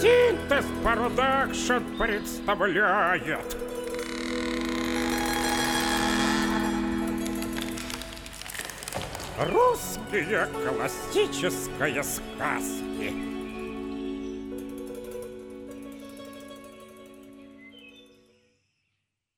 Синтез Продакшн представляет. Русские классические сказки.